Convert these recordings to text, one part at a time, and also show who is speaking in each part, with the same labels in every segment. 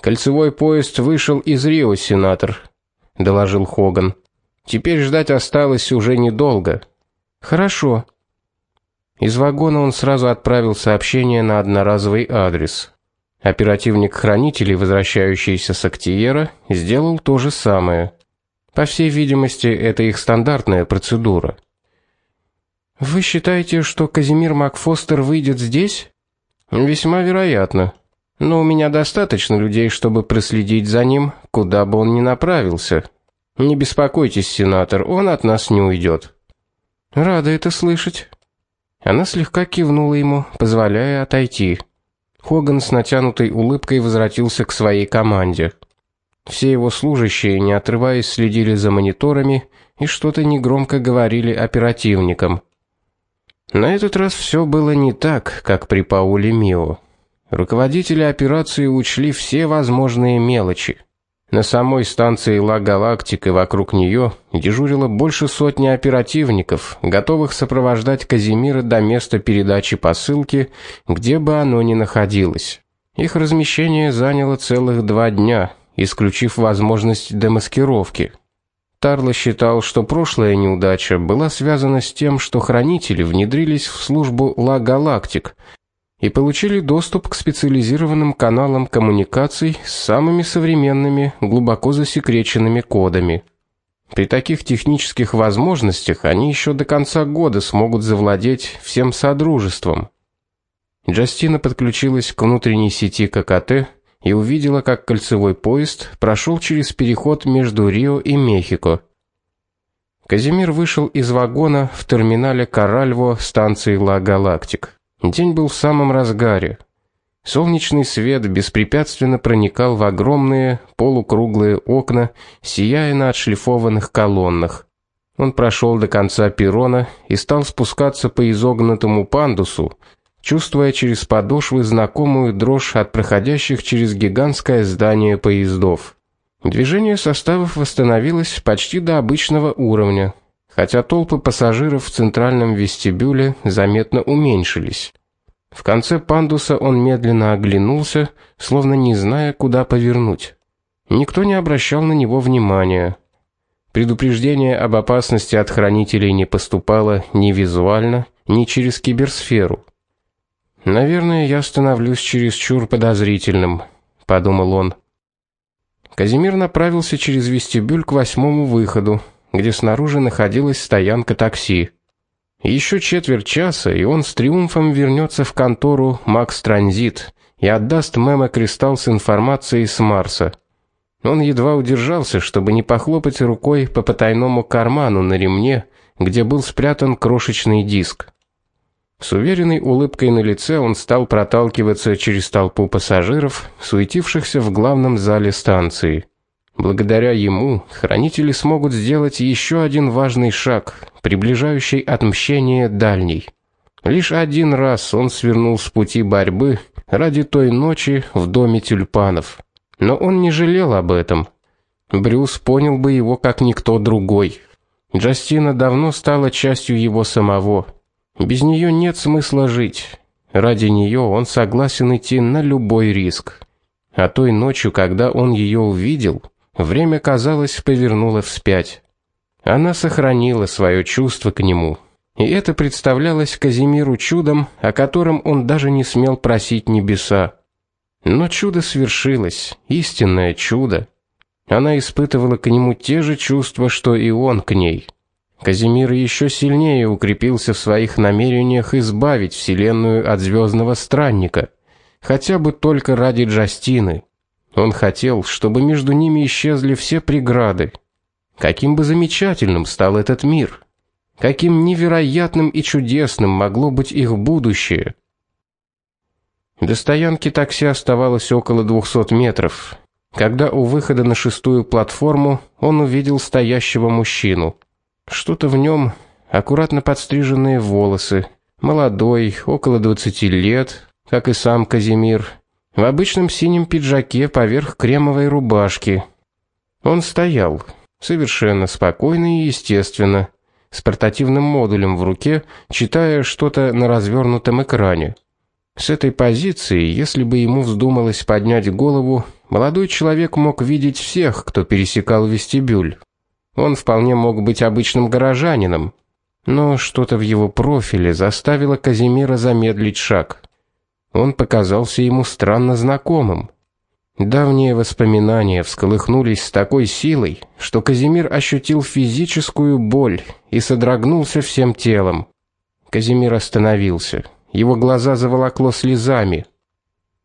Speaker 1: Кольцевой поезд вышел из Рио, сенатор, доложил Хоган. Теперь ждать осталось уже недолго.
Speaker 2: Хорошо.
Speaker 1: Из вагона он сразу отправил сообщение на одноразовый адрес. Оперативник хранителей, возвращающийся с Актиера, сделал то же самое. По всей видимости, это их стандартная процедура.
Speaker 2: Вы считаете, что Казимир Макфостер выйдет здесь?
Speaker 1: Весьма вероятно. Но у меня достаточно людей, чтобы проследить за ним, куда бы он ни направился. Не беспокойтесь, сенатор, он от нас не уйдет.
Speaker 2: Рада это слышать.
Speaker 1: Она слегка кивнула ему, позволяя отойти. Хоган с натянутой улыбкой возвратился к своей команде. Все его служащие, не отрываясь, следили за мониторами и что-то негромко говорили оперативникам. На этот раз все было не так, как при Пауле Мио. Руководители операции учли все возможные мелочи. На самой станции Ла и вокруг нее дежурило больше сотни оперативников, готовых сопровождать Казимира до места передачи посылки, где бы оно ни находилось. Их размещение заняло целых два дня, исключив возможность демаскировки. Тарло считал, что прошлая неудача была связана с тем, что хранители внедрились в службу Ла Галактик, и получили доступ к специализированным каналам коммуникаций с самыми современными, глубоко засекреченными кодами. При таких технических возможностях они еще до конца года смогут завладеть всем содружеством. Джастина подключилась к внутренней сети ККТ и увидела, как кольцевой поезд прошел через переход между Рио и Мехико. Казимир вышел из вагона в терминале Каральво станции Ла Галактик. День был в самом разгаре. Солнечный свет беспрепятственно проникал в огромные полукруглые окна, сияя на отшлифованных колоннах. Он прошел до конца перрона и стал спускаться по изогнутому пандусу, чувствуя через подошвы знакомую дрожь от проходящих через гигантское здание поездов. Движение составов восстановилось почти до обычного уровня хотя толпы пассажиров в центральном вестибюле заметно уменьшились. В конце пандуса он медленно оглянулся, словно не зная, куда повернуть. Никто не обращал на него внимания. Предупреждение об опасности от хранителей не поступало ни визуально, ни через киберсферу. Наверное, я становлюсь чересчур подозрительным, подумал он. Казимир направился через вестибюль к восьмому выходу, где снаружи находилась стоянка такси. Еще четверть часа, и он с триумфом вернется в контору Макс Транзит и отдаст Мема Кристалл с информацией с Марса. Он едва удержался, чтобы не похлопать рукой по потайному карману на ремне, где был спрятан крошечный диск. С уверенной улыбкой на лице он стал проталкиваться через толпу пассажиров, суетившихся в главном зале станции. Благодаря ему хранители смогут сделать еще один важный шаг, приближающий отмщение дальней. Лишь один раз он свернул с пути борьбы ради той ночи в доме тюльпанов. Но он не жалел об этом. Брюс понял бы его как никто другой. Джастина давно стала частью его самого. Без нее нет смысла жить. Ради нее он согласен идти на любой риск. А той ночью, когда он ее увидел, Время, казалось, повернуло вспять. Она сохранила свое чувство к нему, и это представлялось Казимиру чудом, о котором он даже не смел просить небеса. Но чудо свершилось, истинное чудо. Она испытывала к нему те же чувства, что и он к ней. Казимир еще сильнее укрепился в своих намерениях избавить вселенную от звездного странника, хотя бы только ради Джастины. Он хотел, чтобы между ними исчезли все преграды. Каким бы замечательным стал этот мир, каким невероятным и чудесным могло быть их будущее. До стоянки такси оставалось около 200 метров. Когда у выхода на шестую платформу он увидел стоящего мужчину. Что-то в нем, аккуратно подстриженные волосы, молодой, около 20 лет, как и сам Казимир, в обычном синем пиджаке поверх кремовой рубашки. Он стоял, совершенно спокойно и естественно, с портативным модулем в руке, читая что-то на развернутом экране. С этой позиции, если бы ему вздумалось поднять голову, молодой человек мог видеть всех, кто пересекал вестибюль. Он вполне мог быть обычным горожанином, но что-то в его профиле заставило Казимира замедлить шаг. Он показался ему странно знакомым. Давние воспоминания всколыхнулись с такой силой, что Казимир ощутил физическую боль и содрогнулся всем телом. Казимир остановился. Его глаза заволокло слезами.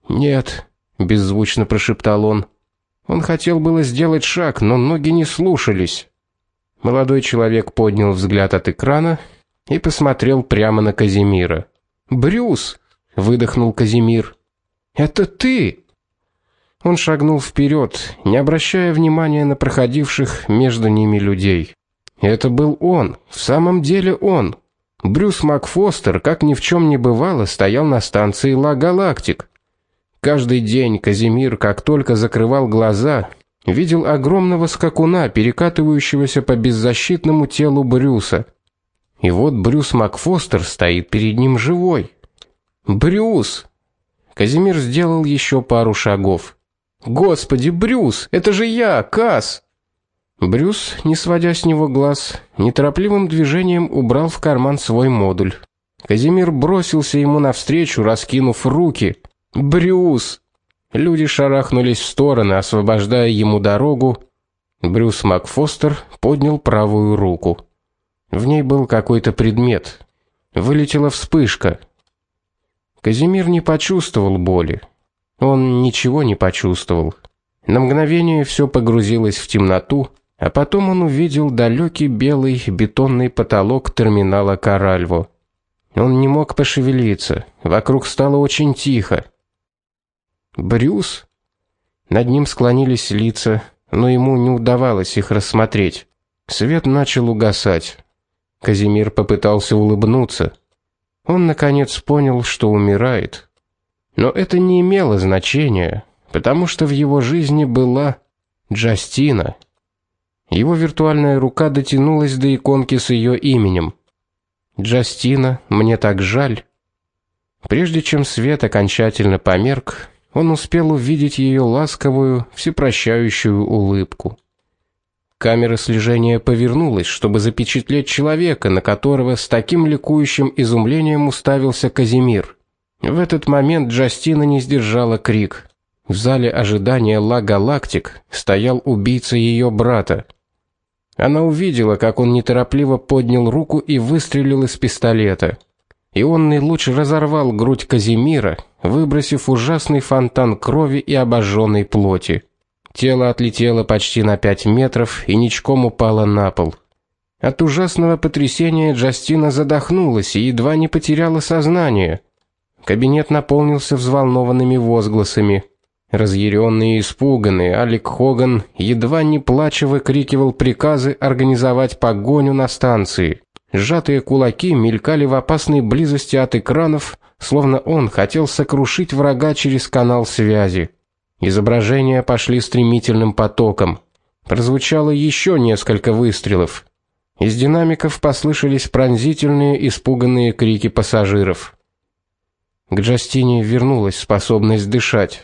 Speaker 1: "Нет", беззвучно прошептал он. Он хотел было сделать шаг, но ноги не слушались. Молодой человек поднял взгляд от экрана и посмотрел прямо на Казимира. "Брюс", выдохнул Казимир. "Это ты?" Он шагнул вперед, не обращая внимания на проходивших между ними людей. Это был он, в самом деле он. Брюс Макфостер, как ни в чем не бывало, стоял на станции Ла Галактик. Каждый день Казимир, как только закрывал глаза, видел огромного скакуна, перекатывающегося по беззащитному телу Брюса. И вот Брюс Макфостер стоит перед ним живой. Брюс. Казимир сделал еще пару шагов. Господи, Брюс, это же я, Кас. Брюс, не сводя с него глаз, неторопливым движением убрал в карман свой модуль. Казимир бросился ему навстречу, раскинув руки. "Брюс!" Люди шарахнулись в стороны, освобождая ему дорогу. Брюс Макфостер поднял правую руку. В ней был какой-то предмет. Вылетела вспышка. Казимир не почувствовал боли. Он ничего не почувствовал. На мгновение все погрузилось в темноту, а потом он увидел далекий белый бетонный потолок терминала Каральво. Он не мог пошевелиться. Вокруг стало очень тихо. Брюс над ним склонились лица, но ему не удавалось их рассмотреть. Свет начал угасать. Казимир попытался улыбнуться. Он наконец понял, что умирает. Но это не имело значения, потому что в его жизни была Джастина. Его виртуальная рука дотянулась до иконки с ее именем. Джастина, мне так жаль. Прежде чем свет окончательно померк, он успел увидеть ее ласковую, всепрощающую улыбку. Камера слежения повернулась, чтобы запечатлеть человека, на которого с таким ликующим изумлением уставился Казимир. В этот момент Джастина не сдержала крик. В зале ожидания Ла Галактик стоял убийца ее брата. Она увидела, как он неторопливо поднял руку и выстрелил из пистолета. Ионный луч разорвал грудь Казимира, выбросив ужасный фонтан крови и обожженной плоти. Тело отлетело почти на пять метров и ничком упало на пол. От ужасного потрясения Джастина задохнулась и едва не потеряла сознание. Кабинет наполнился взволнованными возгласами. Разъяренный и испуганный Алик Хоган едва не плача выкрикивал приказы организовать погоню на станции. Сжатые кулаки мелькали в опасной близости от экранов, словно он хотел сокрушить врага через канал связи. Изображения пошли стремительным потоком. Прозвучало еще несколько выстрелов. Из динамиков послышались пронзительные, испуганные крики пассажиров. К Джастине вернулась способность дышать.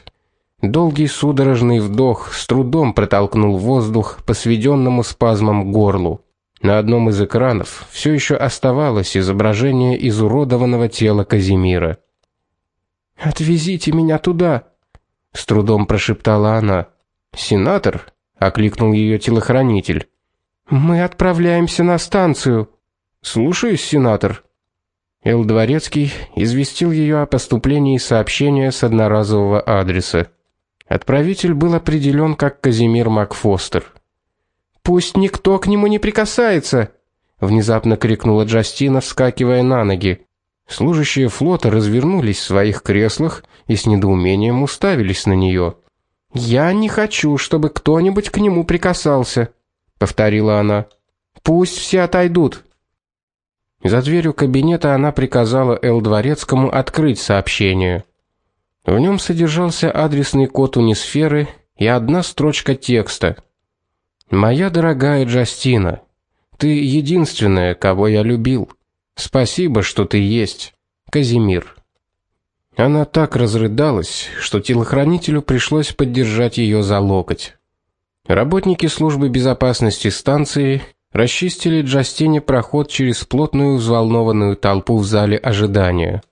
Speaker 1: Долгий судорожный вдох с трудом протолкнул воздух по сведенному спазмам горлу. На одном из экранов все еще оставалось изображение изуродованного тела Казимира.
Speaker 2: "Отвезите меня туда", с трудом прошептала она.
Speaker 1: "Сенатор?" окликнул ее телохранитель.
Speaker 2: "Мы отправляемся на станцию".
Speaker 1: "Слушаюсь, сенатор". Эл Дворецкий известил ее о поступлении сообщения с одноразового адреса. Отправитель был определен как Казимир Макфостер.
Speaker 2: Пусть никто к нему не прикасается, внезапно крикнула Джастина, вскакивая на ноги.
Speaker 1: Служащие флота развернулись в своих креслах и с недоумением уставились на нее.
Speaker 2: "Я не хочу, чтобы кто-нибудь к нему прикасался", повторила она. "Пусть все отойдут".
Speaker 1: За дверью кабинета она приказала Эл Дворецкому открыть сообщение. В нем содержался адресный код унисферы и одна строчка текста. Моя дорогая Джастина, ты единственная, кого я любил. Спасибо, что ты есть. Казимир. Она так разрыдалась, что телохранителю пришлось поддержать ее за локоть. Работники службы безопасности станции расчистили Джастине проход через плотную взволнованную толпу в зале ожидания.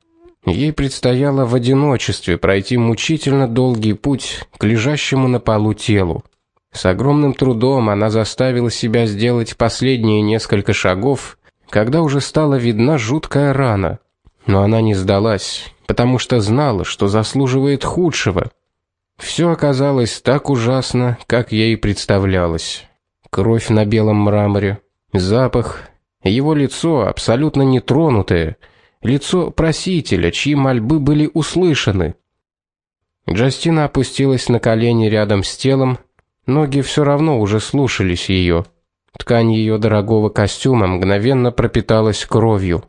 Speaker 1: Ей предстояло в одиночестве пройти мучительно долгий путь к лежащему на полу телу. С огромным трудом она заставила себя сделать последние несколько шагов, когда уже стала видна жуткая рана. Но она не сдалась, потому что знала, что заслуживает худшего. Все оказалось так ужасно, как ей представлялось. Кровь на белом мраморе, запах, его лицо абсолютно нетронутое, лицо просителя, чьи мольбы были услышаны. Джастина опустилась на колени рядом с телом, ноги все равно уже слушались ее. Ткань ее дорогого костюма мгновенно пропиталась кровью.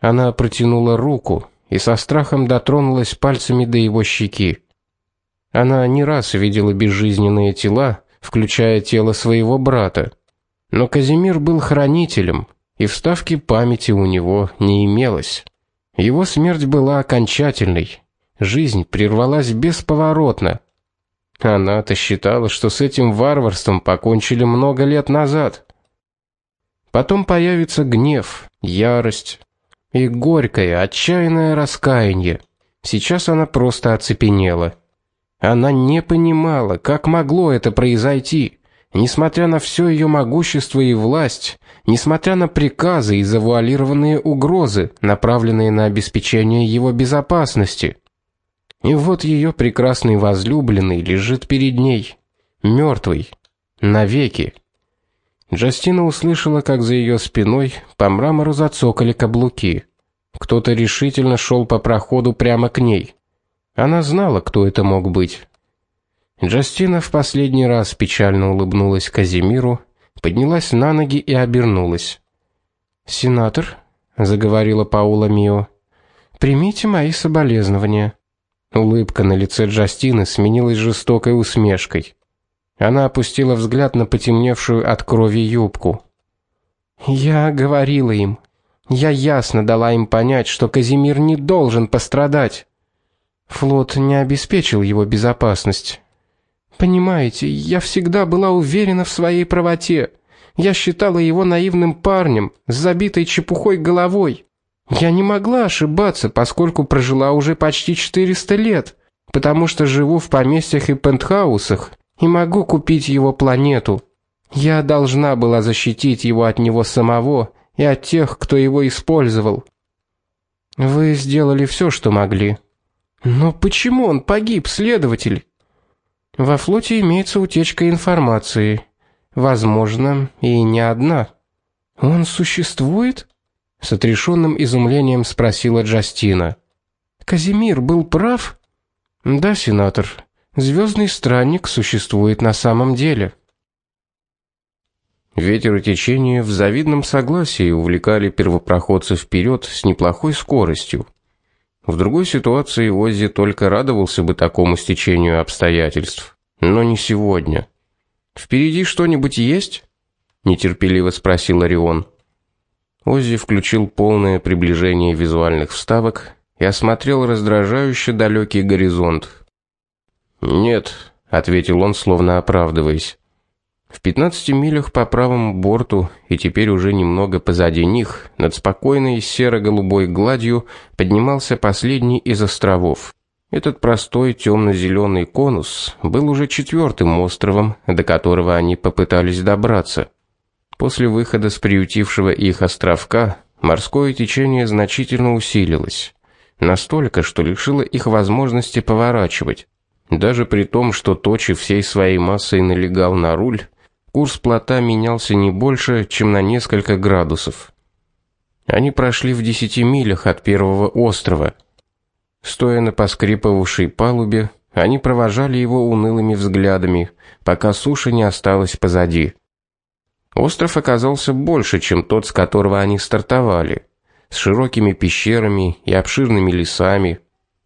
Speaker 1: Она протянула руку и со страхом дотронулась пальцами до его щеки. Она не раз видела безжизненные тела, включая тело своего брата. Но Казимир был хранителем, и вставки памяти у него не имелось. Его смерть была окончательной. Жизнь прервалась бесповоротно. Она-то считала, что с этим варварством покончили много лет назад. Потом появится гнев, ярость и горькое, отчаянное раскаяние. Сейчас она просто оцепенела. Она не понимала, как могло это произойти. Несмотря на все ее могущество и власть, несмотря на приказы и завуалированные угрозы, направленные на обеспечение его безопасности. И вот ее прекрасный возлюбленный лежит перед ней, мертвый, навеки. Джастина услышала, как за ее спиной по мрамору зацокали каблуки. Кто-то решительно шел по проходу прямо к ней. Она знала, кто это мог быть. Джастина в последний раз печально улыбнулась Казимиру, поднялась на ноги и обернулась. "Сенатор", заговорила Паула Мио. "Примите мои соболезнования". Улыбка на лице Джастины сменилась жестокой усмешкой. Она опустила взгляд на потемневшую от крови юбку. "Я говорила им, я ясно дала им понять, что Казимир не должен пострадать. Флот не обеспечил его безопасность. Понимаете, я всегда была уверена в своей правоте. Я считала его наивным парнем с забитой чепухой головой. Я не могла ошибаться, поскольку прожила уже почти 400 лет, потому что живу в поместьях и пентхаусах и могу купить его планету. Я должна была защитить его от него самого и от тех, кто его использовал. Вы сделали все, что могли. Но почему он погиб, следователь? Во флоте имеется утечка информации. Возможно, и не одна. Он существует? С отрешенным изумлением спросила Джастина. Казимир был прав? Да, сенатор. Звездный странник существует на самом деле.
Speaker 3: Ветер и течение в завидном согласии увлекали первопроходцев вперед с неплохой скоростью. В другой ситуации Оззи только радовался бы такому стечению обстоятельств, но не сегодня. Впереди что-нибудь есть? нетерпеливо спросил Орион. Оззи включил полное приближение визуальных вставок и осмотрел раздражающе далекий горизонт. "Нет", ответил он, словно оправдываясь. В 15 милях по правому борту и теперь уже немного позади них, над спокойной серо-голубой гладью поднимался последний из островов. Этот простой темно зеленый конус был уже четвертым островом, до которого они попытались добраться. После выхода с приютившего их островка морское течение значительно усилилось, настолько, что лишило их возможности поворачивать. Даже при том, что Точи всей своей массой налегал на руль, Курс плота менялся не больше, чем на несколько градусов. Они прошли в десяти милях от первого острова. Стоя на поскрипывавшей палубе, они провожали его унылыми взглядами, пока суша не осталась позади. Остров оказался больше, чем тот, с которого они стартовали, с широкими пещерами и обширными лесами.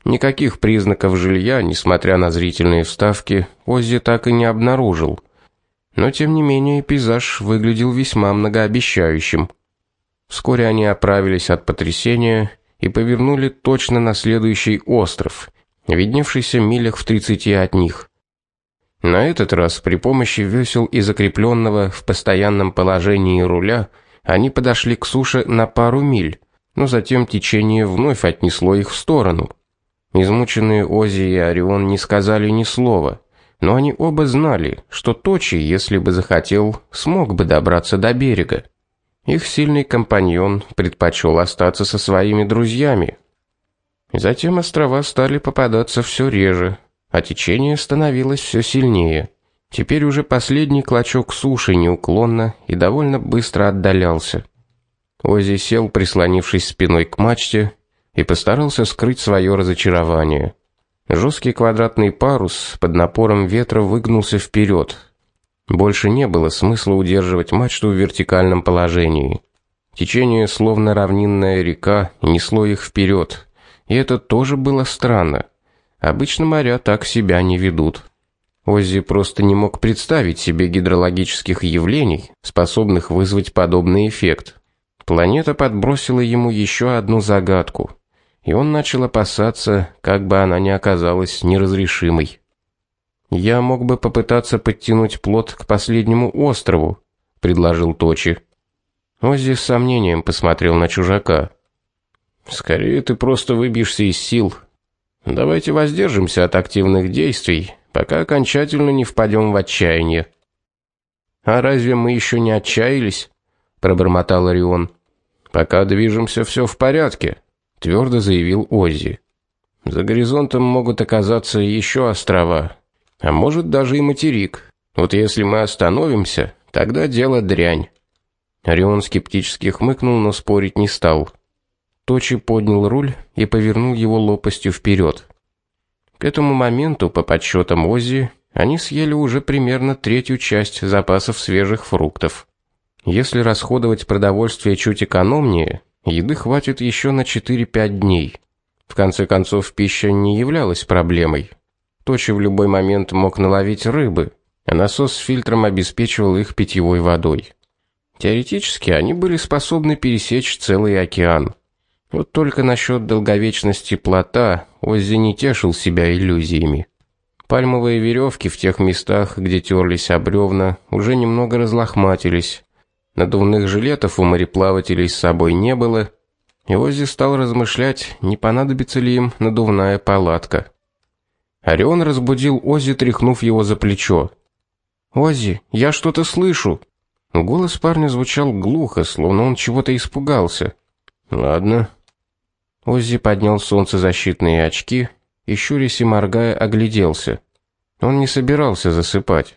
Speaker 3: Никаких признаков жилья, несмотря на зрительные вставки, Оззи так и не обнаружил но тем не менее пейзаж выглядел весьма многообещающим. Вскоре они оправились от потрясения и повернули точно на следующий остров, видневшийся милях в 30 от них. На этот раз при помощи весел и закрепленного в постоянном положении руля они подошли к суше на пару миль, но затем течение вновь отнесло их в сторону. Измученные Ози и Орион не сказали ни слова, но они оба знали, что Точи, если бы захотел, смог бы добраться до берега. Их сильный компаньон предпочел остаться со своими друзьями. Затем острова стали попадаться все реже, а течение становилось все сильнее. Теперь уже последний клочок суши неуклонно и довольно быстро отдалялся. Ози сел, прислонившись спиной к мачте, и постарался скрыть свое разочарование. Жесткий квадратный парус под напором ветра выгнулся вперед. Больше не было смысла удерживать мачту в вертикальном положении. Течение, словно равнинная река, несло их вперед, и это тоже было странно. Обычно моря так себя не ведут. Оззи просто не мог представить себе гидрологических явлений, способных вызвать подобный эффект. Планета подбросила ему еще одну загадку, и он начал опасаться, как бы она ни оказалась неразрешимой. Я мог бы попытаться подтянуть плот к последнему острову, предложил Точи. Оззи с сомнением посмотрел на чужака. Скорее ты просто выбьешься из сил, Давайте воздержимся от активных действий, пока окончательно не впадем в отчаяние. А разве мы еще не отчаялись? пробормотал Орион. Пока движемся все в порядке, твердо заявил Оззи. За горизонтом могут оказаться еще острова, а может даже и материк. Вот если мы остановимся, тогда дело дрянь. Орион скептически хмыкнул, но спорить не стал. Точи поднял руль и повернул его лопастью вперед. К этому моменту, по подсчетам Оззи, они съели уже примерно третью часть запасов свежих фруктов. Если расходовать продовольствие чуть экономнее, еды хватит еще на 4-5 дней. В конце концов, пища не являлась проблемой. Точи в любой момент мог наловить рыбы, а насос с фильтром обеспечивал их питьевой водой. Теоретически они были способны пересечь целый океан. Вот только насчет долговечности плота Оззи не тешил себя иллюзиями. Пальмовые веревки в тех местах, где терлись об бревна, уже немного разлохматились. Надувных жилетов у мореплавателей с собой не было, и Оззи стал размышлять, не понадобится ли им надувная палатка. Орион разбудил Оззи, тряхнув его за плечо. "Оззи, я что-то слышу". Голос парня звучал глухо, словно он чего-то испугался. "Ладно", Оззи поднял солнцезащитные очки и щурясь и моргая огляделся. Он не собирался засыпать.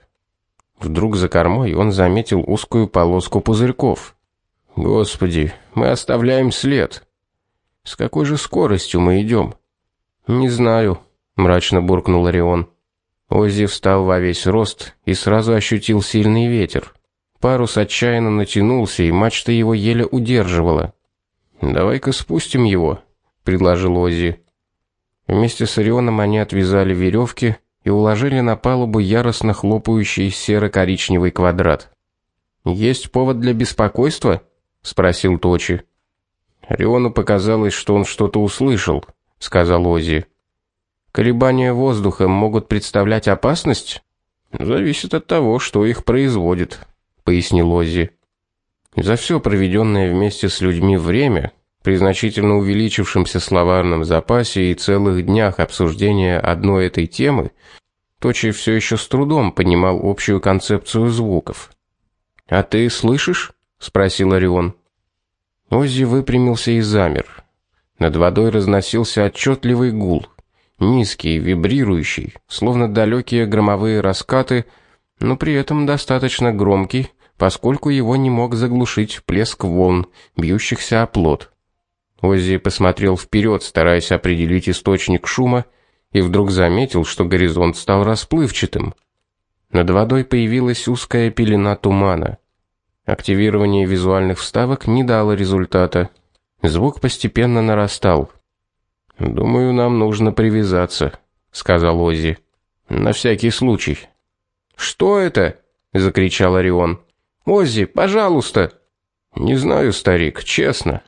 Speaker 3: Вдруг за кормой он заметил узкую полоску пузырьков. Господи, мы оставляем след. С какой же скоростью мы идем? Не знаю, мрачно буркнул Орион. Оззи встал во весь рост и сразу ощутил сильный ветер. Парус отчаянно натянулся, и мачта его еле удерживала. Давай-ка спустим его, предложил Оззи. Вместе с Орионом они отвязали веревки и уложили на палубу яростно хлопающий серо-коричневый квадрат. Есть повод для беспокойства? спросил Точи. Ориону показалось, что он что-то услышал, сказал Оззи. Колебания воздуха могут представлять опасность? Зависит от того, что их производит, пояснил Оззи. За все проведенное вместе с людьми время при значительно увеличившемся словарном запасе и целых днях обсуждения одной этой темы, Точи все еще с трудом понимал общую концепцию звуков. "А ты слышишь?" спросил Орион. Оззи выпрямился и замер. Над водой разносился отчетливый гул, низкий, вибрирующий, словно далекие громовые раскаты, но при этом достаточно громкий, поскольку его не мог заглушить плеск волн, бьющихся о плот. Оззи посмотрел вперед, стараясь определить источник шума, и вдруг заметил, что горизонт стал расплывчатым. Над водой появилась узкая пелена тумана. Активирование визуальных вставок не дало результата. Звук постепенно нарастал. Думаю, нам нужно привязаться, сказал Оззи. На всякий случай. Что это? закричал Орион. Оззи, пожалуйста. Не знаю, старик, честно.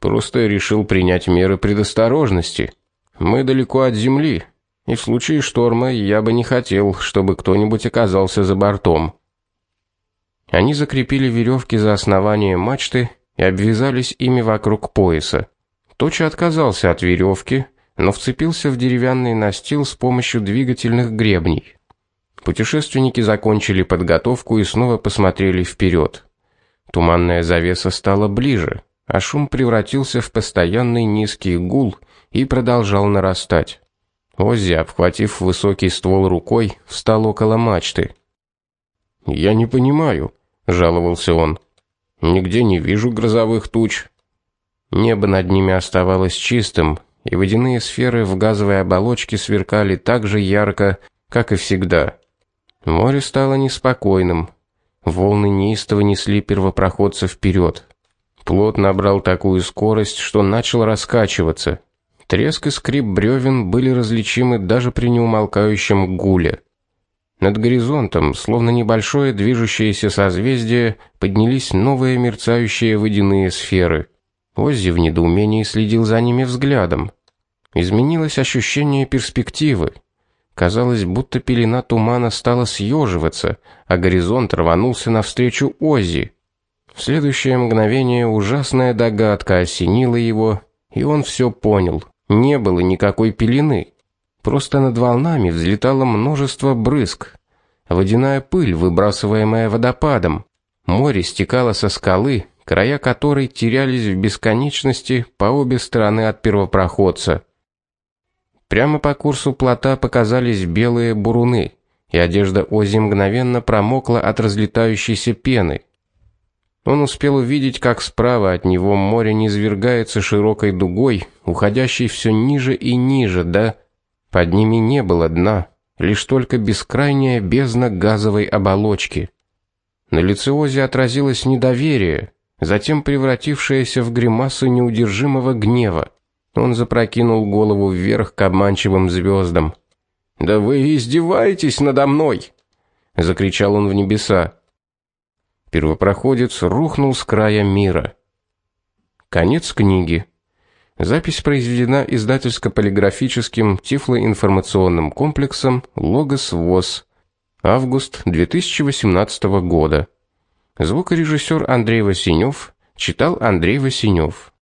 Speaker 3: Просто решил принять меры предосторожности. Мы далеко от земли, и в случае шторма я бы не хотел, чтобы кто-нибудь оказался за бортом.
Speaker 1: Они закрепили веревки за основание мачты и обвязались ими вокруг пояса. Точа отказался от веревки, но вцепился в деревянный настил с помощью двигательных гребней. Путешественники закончили подготовку и снова посмотрели вперед. Туманная завеса стала ближе, а шум превратился в постоянный низкий гул и продолжал нарастать. Оззи, обхватив высокий ствол рукой, встал около мачты.
Speaker 3: "Я не понимаю", жаловался он. "Нигде не вижу грозовых туч".
Speaker 1: Небо над ними оставалось чистым, и водяные сферы в газовой оболочке сверкали так же ярко, как и всегда. Море стало неспокойным. Волны неистово несли первопроходцев вперед. Плот набрал такую скорость, что начал раскачиваться. Треск и скрип бревен были различимы даже при неумолкающем гуле. Над горизонтом, словно небольшое движущееся созвездие, поднялись новые мерцающие водяные сферы. Оззи в недоумении следил за ними взглядом. Изменилось ощущение перспективы. Казалось, будто пелена тумана стала съеживаться, а горизонт рванулся навстречу Оззи. В следующее мгновение ужасная догадка осенила его, и он все понял. Не было никакой пелены. Просто над волнами взлетало множество брызг. Водяная пыль, выбрасываемая водопадом. Море стекало со скалы, края которой терялись в бесконечности по обе стороны от первопроходца. Прямо по курсу плота показались белые буруны, и одежда Ози мгновенно промокла от разлетающейся пены. Он успел увидеть, как справа от него море низвергается широкой дугой, уходящей все ниже и ниже, да под ними не было дна, лишь только бескрайняя бездна газовой оболочки. На лице Ози отразилось недоверие, затем превратившееся в гримасу неудержимого гнева. Он запрокинул голову вверх к обманчивым звездам.
Speaker 3: "Да вы издеваетесь надо мной!"
Speaker 1: закричал он в небеса. Первопроходец рухнул с края мира. Конец книги. Запись произведена издательско-полиграфическим тифлоинформационным комплексом Логос ВОС. Август 2018 года. Звукорежиссер Андрей Васинев читал Андрей Васинев.